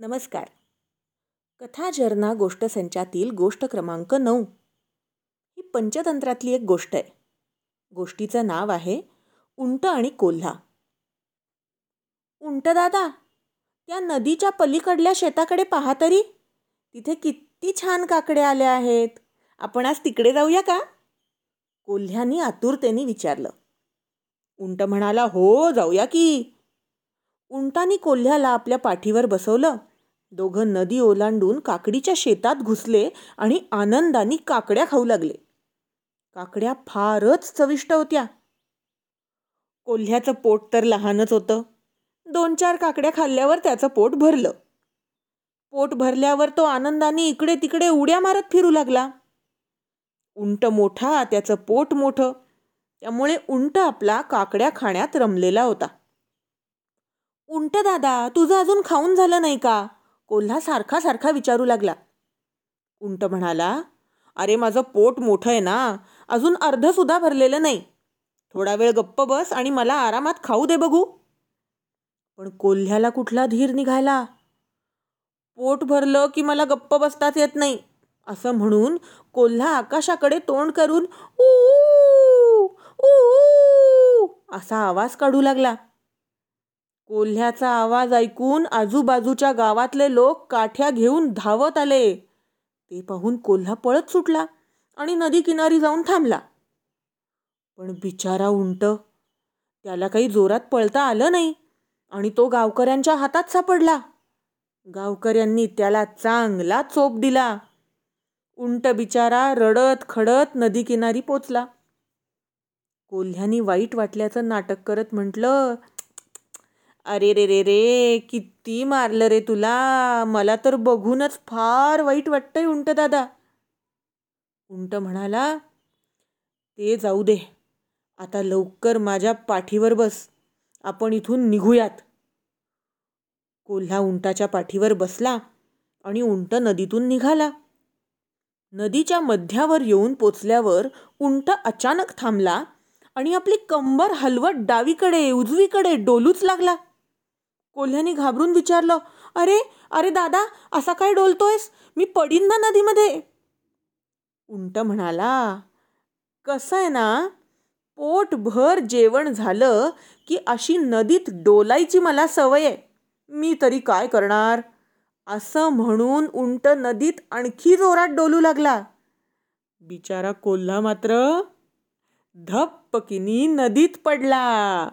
नमस्कार. कथा झरना गोष्ट संचातील गोष्ट क्रमांक नऊ. ही पंचतंत्रातली एक गोष्ट आहे. गोष्टीचं नाव आहे उंट आणि कोल्हा. उंट दादा त्या नदीच्या पलीकडल्या शेताकडे पहा तरी. तिथे किती छान काकडे आल्या आहेत. आपण आज तिकडे जाऊया का? कोल्ह्यानी आतुरतेने विचारलं. उंट म्हणाला हो जाऊया की. उंटानी कोल्ह्याला आपल्या पाठीवर बसवलं. दोघं नदी ओलांडून काकडीच्या शेतात घुसले आणि आनंदाने काकड्या खाऊ लागले. काकड्या फारच चविष्ट होत्या. कोल्ह्याचं पोट तर लहानच होतं. दोन चार काकड्या खाल्ल्यावर त्याचं पोट भरलं. पोट भरल्यावर तो आनंदाने इकडे तिकडे उड्या मारत फिरू लागला. उंट मोठा त्याचं पोट मोठं. त्यामुळे उंट आपला काकड्या खाण्यात रमलेला होता. उंट दादा तुझं अजून खाऊन झालं नाही का? कोल्हा सारखा सारखा विचारू लागला. उंट म्हणाला अरे माझं पोट मोठं आहे ना अजून अर्धसुद्धा भरलेलं नाही. थोडा वेळ गप्प बस आणि मला आरामात खाऊ दे बघू. पण कोल्ह्याला कुठला धीर निघायला? पोट भरलं की मला गप्प बसताच येत नाही असं म्हणून कोल्हा आकाशाकडे तोंड करून ऊ असा आवाज काढू लागला. कोल्ह्याचा आवाज ऐकून आजूबाजूच्या गावातले लोक काठ्या घेऊन धावत आले. ते पाहून कोल्हा पळत सुटला आणि नदी किनारी जाऊन थांबला. पण बिचारा उंट त्याला काही जोरात पळता आलं नाही आणि तो गावकऱ्यांच्या हातात सापडला. गावकऱ्यांनी त्याला चांगला चोप दिला. उंट बिचारा रडत खडत नदी किनारी पोचला. कोल्ह्यानी वाईट वाटल्याचं नाटक करत म्हटलं अरे रे रे रे किती मारलं रे तुला. मला तर बघूनच फार वाईट वाटतंय उंट दादा. उंट म्हणाला ते जाऊ दे. आता लवकर माझ्या पाठीवर बस. आपण इथून निघूयात. कोल्हा उंटाच्या पाठीवर बसला आणि उंट नदीतून निघाला. नदीच्या मध्यावर येऊन पोचल्यावर उंट अचानक थांबला आणि आपली कंबर हलवत डावीकडे उजवीकडे डोलूच लागला. कोल्ह्याने घाबरून विचारलं अरे अरे दादा असा काय डोलतोयस? मी पडीन ना नदीमध्ये. उंट म्हणाला कसं आहे ना पोटभर जेवण झालं की अशी नदीत डोलायची मला सवय आहे. मी तरी काय करणार? असं म्हणून उंट नदीत आणखी जोरात डोलू लागला. बिचारा कोल्हा मात्र धप्पकिनी नदीत पडला.